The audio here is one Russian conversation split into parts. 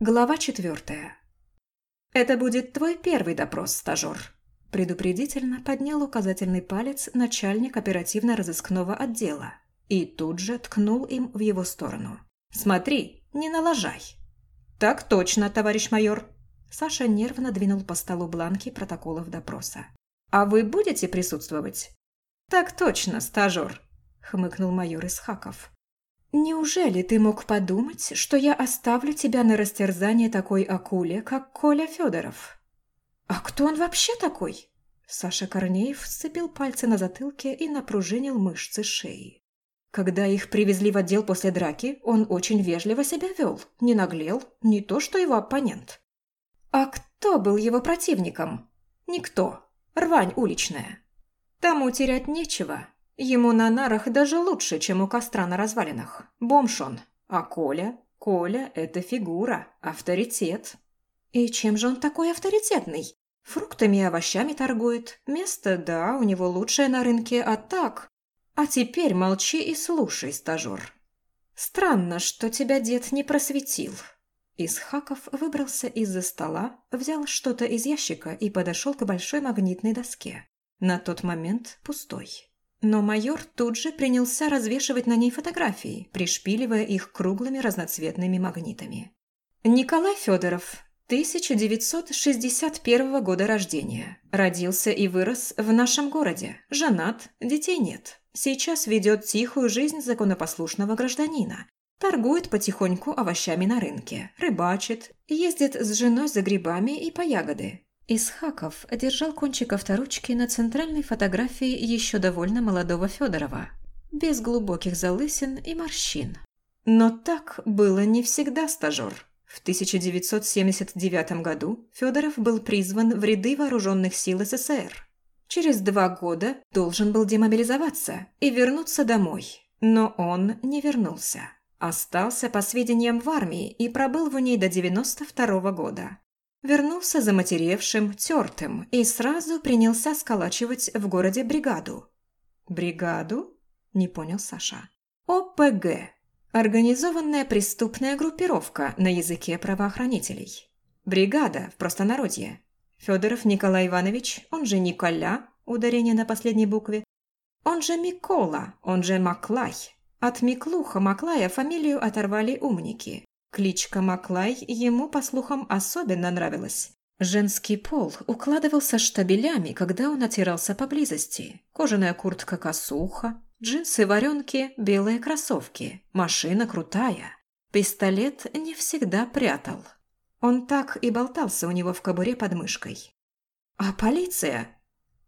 Глава четвертая. «Это будет твой первый допрос, стажер», – предупредительно поднял указательный палец начальник оперативно-розыскного отдела и тут же ткнул им в его сторону. «Смотри, не налажай». «Так точно, товарищ майор». Саша нервно двинул по столу бланки протоколов допроса. «А вы будете присутствовать?» «Так точно, стажер», – хмыкнул майор Исхаков. «Неужели ты мог подумать, что я оставлю тебя на растерзание такой акуле, как Коля Федоров?» «А кто он вообще такой?» Саша Корнеев сцепил пальцы на затылке и напружинил мышцы шеи. Когда их привезли в отдел после драки, он очень вежливо себя вел, не наглел, не то что его оппонент. «А кто был его противником?» «Никто. Рвань уличная. Тому терять нечего, Ему на нарах даже лучше, чем у костра на развалинах. Бомж он. А Коля? Коля – это фигура, авторитет. И чем же он такой авторитетный? Фруктами и овощами торгует. Место, да, у него лучшее на рынке, а так... А теперь молчи и слушай, стажер. Странно, что тебя дед не просветил. Исхаков выбрался из-за стола, взял что-то из ящика и подошел к большой магнитной доске. На тот момент пустой. Но майор тут же принялся развешивать на ней фотографии, пришпиливая их круглыми разноцветными магнитами. Николай Федоров, 1961 года рождения. Родился и вырос в нашем городе. Женат, детей нет. Сейчас ведет тихую жизнь законопослушного гражданина. Торгует потихоньку овощами на рынке, рыбачит, ездит с женой за грибами и по ягоды. Исхаков держал кончик авторучки на центральной фотографии еще довольно молодого Федорова, без глубоких залысин и морщин. Но так было не всегда, стажер. В 1979 году Федоров был призван в ряды вооруженных сил СССР. Через два года должен был демобилизоваться и вернуться домой, но он не вернулся. Остался, по сведениям, в армии и пробыл в ней до 92 года. Вернулся заматеревшим, тертым и сразу принялся сколачивать в городе бригаду. «Бригаду?» – не понял Саша. «ОПГ. Организованная преступная группировка на языке правоохранителей. Бригада в простонародье. Федоров Николай Иванович, он же Николя, ударение на последней букве, он же Микола, он же Маклай. От Миклуха Маклая фамилию оторвали умники. Кличка Маклай ему, по слухам, особенно нравилась. Женский пол укладывался штабелями, когда он отирался поблизости. Кожаная куртка-косуха, джинсы-варенки, белые кроссовки, машина крутая. Пистолет не всегда прятал. Он так и болтался у него в кобуре под мышкой. «А полиция?»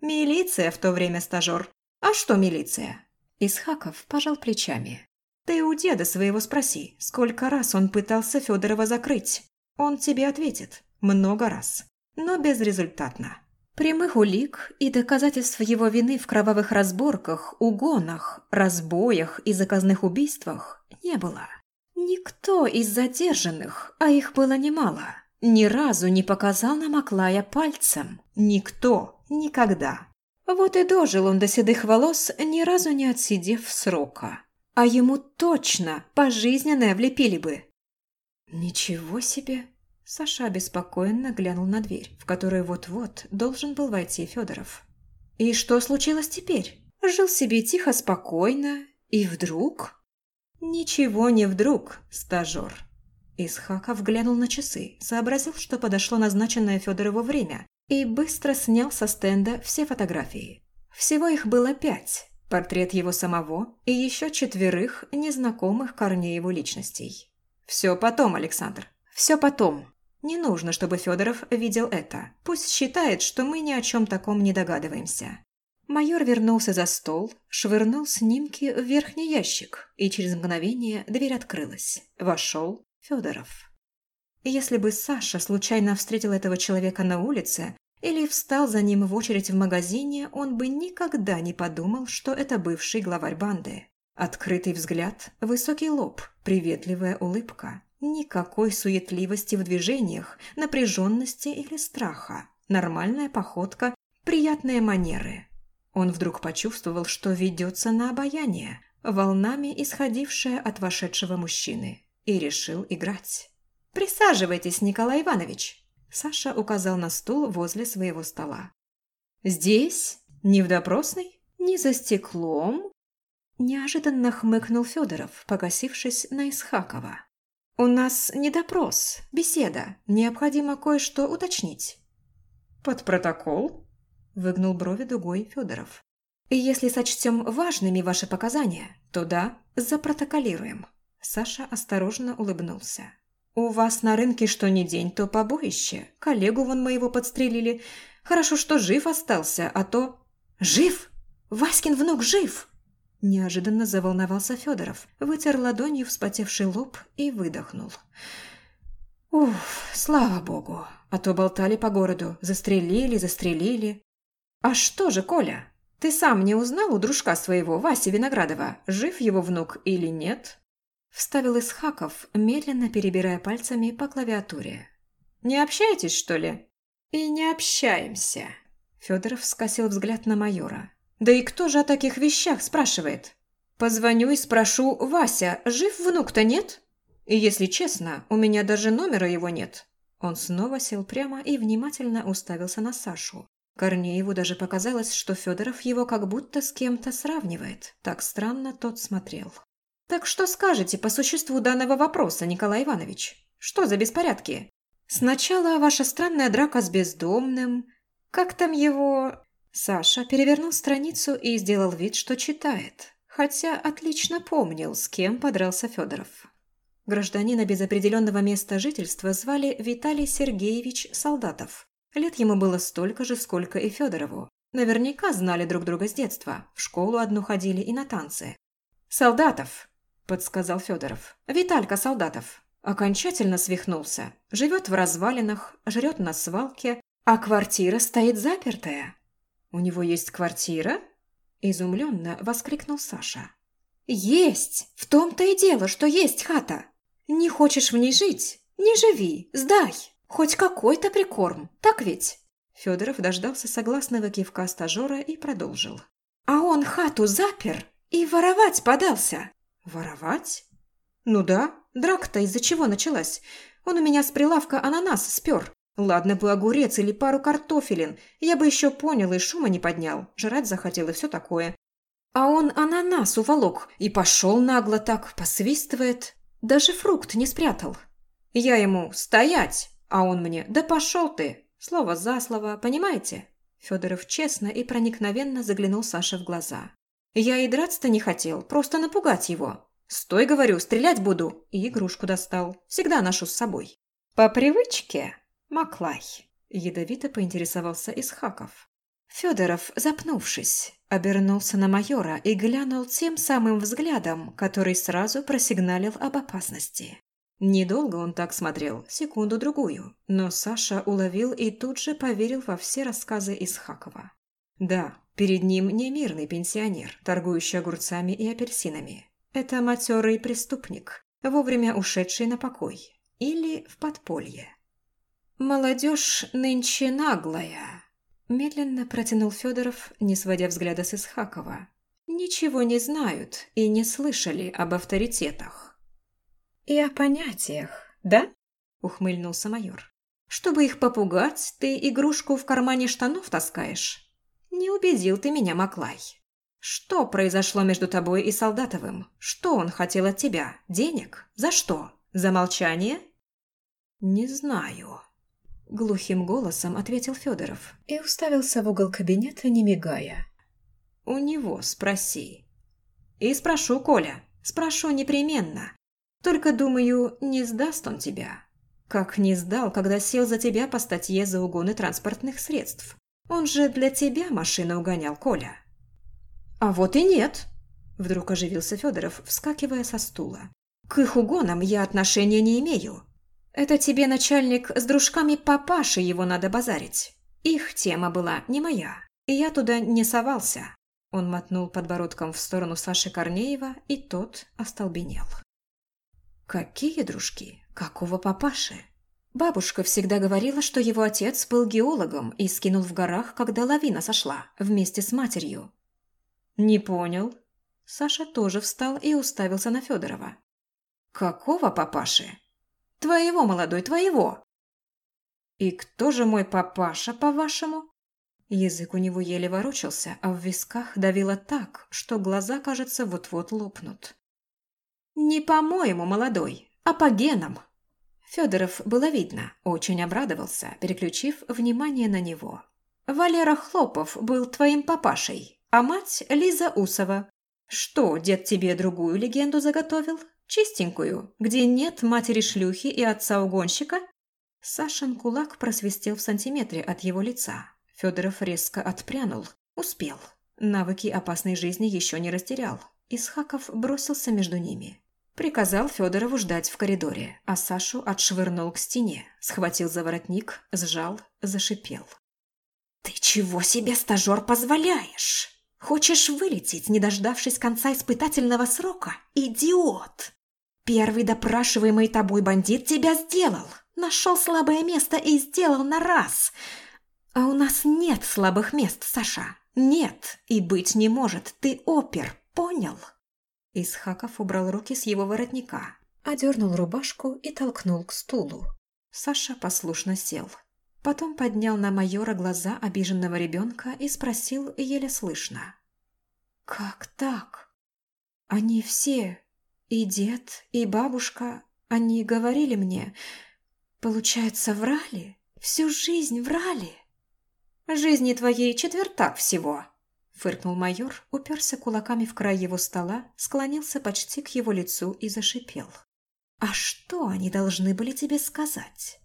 «Милиция в то время, стажер. А что милиция?» Исхаков пожал плечами. Ты у деда своего спроси, сколько раз он пытался Федорова закрыть. Он тебе ответит. Много раз. Но безрезультатно. Прямых улик и доказательств его вины в кровавых разборках, угонах, разбоях и заказных убийствах не было. Никто из задержанных, а их было немало, ни разу не показал на Маклая пальцем. Никто. Никогда. Вот и дожил он до седых волос, ни разу не отсидев срока а ему точно пожизненное влепили бы. Ничего себе! Саша обеспокоенно глянул на дверь, в которую вот-вот должен был войти Федоров. И что случилось теперь? Жил себе тихо, спокойно, и вдруг... Ничего не вдруг, стажер. Исхаков глянул на часы, сообразил, что подошло назначенное Федорову время, и быстро снял со стенда все фотографии. Всего их было пять, портрет его самого и еще четверых незнакомых Корнееву личностей. «Все потом, Александр, все потом. Не нужно, чтобы Федоров видел это. Пусть считает, что мы ни о чем таком не догадываемся». Майор вернулся за стол, швырнул снимки в верхний ящик, и через мгновение дверь открылась. Вошел Федоров. Если бы Саша случайно встретил этого человека на улице, или встал за ним в очередь в магазине, он бы никогда не подумал, что это бывший главарь банды. Открытый взгляд, высокий лоб, приветливая улыбка. Никакой суетливости в движениях, напряженности или страха. Нормальная походка, приятные манеры. Он вдруг почувствовал, что ведется на обаяние, волнами исходившее от вошедшего мужчины, и решил играть. Присаживайтесь, Николай Иванович!» Саша указал на стул возле своего стола. «Здесь? Не в допросной? Не за стеклом?» Неожиданно хмыкнул Федоров, погасившись на Исхакова. «У нас не допрос, беседа. Необходимо кое-что уточнить». «Под протокол?» – выгнул брови дугой Федоров. «Если сочтем важными ваши показания, то да, запротоколируем». Саша осторожно улыбнулся. «У вас на рынке что ни день, то побоище. Коллегу вон моего подстрелили. Хорошо, что жив остался, а то...» «Жив? Васькин внук жив!» Неожиданно заволновался Федоров, вытер ладонью вспотевший лоб и выдохнул. «Уф, слава богу! А то болтали по городу, застрелили, застрелили. А что же, Коля, ты сам не узнал у дружка своего, Васи Виноградова, жив его внук или нет?» Вставил Исхаков, медленно перебирая пальцами по клавиатуре. «Не общаетесь, что ли?» «И не общаемся», – Федоров скосил взгляд на майора. «Да и кто же о таких вещах спрашивает?» «Позвоню и спрошу, Вася, жив внук-то нет?» «И если честно, у меня даже номера его нет». Он снова сел прямо и внимательно уставился на Сашу. Корнееву даже показалось, что Федоров его как будто с кем-то сравнивает. Так странно тот смотрел. Так что скажете по существу данного вопроса, Николай Иванович? Что за беспорядки? Сначала ваша странная драка с бездомным. Как там его... Саша перевернул страницу и сделал вид, что читает, хотя отлично помнил, с кем подрался Федоров. Гражданина без определенного места жительства звали Виталий Сергеевич Солдатов. Лет ему было столько же, сколько и Федорову. Наверняка знали друг друга с детства, в школу одну ходили и на танцы. «Солдатов!» – подсказал Федоров. «Виталька Солдатов. Окончательно свихнулся. Живет в развалинах, жрет на свалке, а квартира стоит запертая». «У него есть квартира?» – изумленно воскликнул Саша. «Есть! В том-то и дело, что есть хата. Не хочешь в ней жить? Не живи, сдай. Хоть какой-то прикорм, так ведь?» Федоров дождался согласного кивка стажера и продолжил. «А он хату запер и воровать подался. «Воровать?» «Ну да, драка-то из-за чего началась? Он у меня с прилавка ананас спер. Ладно бы огурец или пару картофелин, я бы еще понял и шума не поднял. Жрать захотел и все такое. А он ананас уволок и пошел нагло так, посвистывает. Даже фрукт не спрятал. Я ему «стоять», а он мне «да пошел ты». Слово за слово, понимаете? Федоров честно и проникновенно заглянул Саше в глаза. Я и драться-то не хотел, просто напугать его. «Стой, говорю, стрелять буду!» И игрушку достал. Всегда ношу с собой. «По привычке, Маклай», – ядовито поинтересовался Исхаков. Федоров, запнувшись, обернулся на майора и глянул тем самым взглядом, который сразу просигналил об опасности. Недолго он так смотрел, секунду-другую, но Саша уловил и тут же поверил во все рассказы Исхакова. Да, Перед ним не мирный пенсионер, торгующий огурцами и апельсинами. Это матерый преступник, вовремя ушедший на покой. Или в подполье. «Молодежь нынче наглая», – медленно протянул Федоров, не сводя взгляда с Исхакова. «Ничего не знают и не слышали об авторитетах». «И о понятиях, да?» – ухмыльнулся майор. «Чтобы их попугать, ты игрушку в кармане штанов таскаешь?» «Не убедил ты меня, Маклай. Что произошло между тобой и Солдатовым? Что он хотел от тебя? Денег? За что? За молчание?» «Не знаю», – глухим голосом ответил Федоров и уставился в угол кабинета, не мигая. «У него спроси». «И спрошу, Коля. Спрошу непременно. Только, думаю, не сдаст он тебя. Как не сдал, когда сел за тебя по статье за угоны транспортных средств. Он же для тебя машину угонял, Коля». «А вот и нет», – вдруг оживился Федоров, вскакивая со стула. «К их угонам я отношения не имею. Это тебе, начальник, с дружками папаши его надо базарить. Их тема была не моя, и я туда не совался». Он мотнул подбородком в сторону Саши Корнеева, и тот остолбенел. «Какие дружки? Какого папаши?» Бабушка всегда говорила, что его отец был геологом и скинул в горах, когда лавина сошла, вместе с матерью. «Не понял». Саша тоже встал и уставился на Федорова. «Какого папаши?» Твоего, молодой, твоего!» «И кто же мой папаша, по-вашему?» Язык у него еле ворочался, а в висках давило так, что глаза, кажется, вот-вот лопнут. «Не по-моему, молодой, а по генам!» Федоров, было видно, очень обрадовался, переключив внимание на него. «Валера Хлопов был твоим папашей, а мать – Лиза Усова. Что, дед тебе другую легенду заготовил? Чистенькую, где нет матери-шлюхи и отца-угонщика?» Сашин кулак просвистел в сантиметре от его лица. Федоров резко отпрянул. Успел. Навыки опасной жизни еще не растерял. Исхаков бросился между ними. Приказал Федорову ждать в коридоре, а Сашу отшвырнул к стене, схватил за воротник, сжал, зашипел. «Ты чего себе, стажер, позволяешь? Хочешь вылететь, не дождавшись конца испытательного срока? Идиот! Первый допрашиваемый тобой бандит тебя сделал, нашел слабое место и сделал на раз. «А у нас нет слабых мест, Саша. Нет, и быть не может. Ты опер, понял?» Исхаков убрал руки с его воротника, одернул рубашку и толкнул к стулу. Саша послушно сел. Потом поднял на майора глаза обиженного ребенка и спросил еле слышно. «Как так? Они все, и дед, и бабушка, они говорили мне, получается, врали? Всю жизнь врали?» «Жизни твоей четвертак всего!» Фыркнул майор, уперся кулаками в край его стола, склонился почти к его лицу и зашипел. «А что они должны были тебе сказать?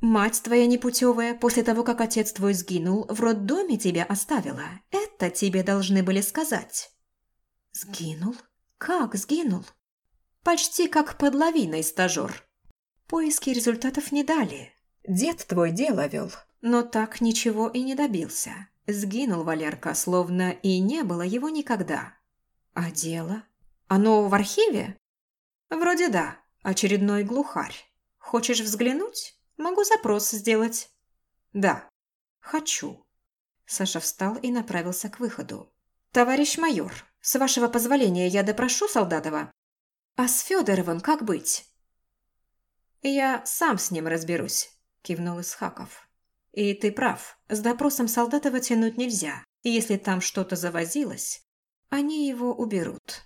Мать твоя непутевая, после того, как отец твой сгинул, в роддоме тебя оставила. Это тебе должны были сказать». «Сгинул? Как сгинул?» «Почти как под лавиной, стажер. Поиски результатов не дали. Дед твой дело вел, но так ничего и не добился. Сгинул Валерка, словно и не было его никогда. А дело? Оно в архиве? Вроде да. Очередной глухарь. Хочешь взглянуть? Могу запрос сделать. Да. Хочу. Саша встал и направился к выходу. «Товарищ майор, с вашего позволения я допрошу Солдатова. А с Федоровым как быть?» «Я сам с ним разберусь», – кивнул Исхаков. И ты прав, с допросом Солдатова тянуть нельзя. Если там что-то завозилось, они его уберут.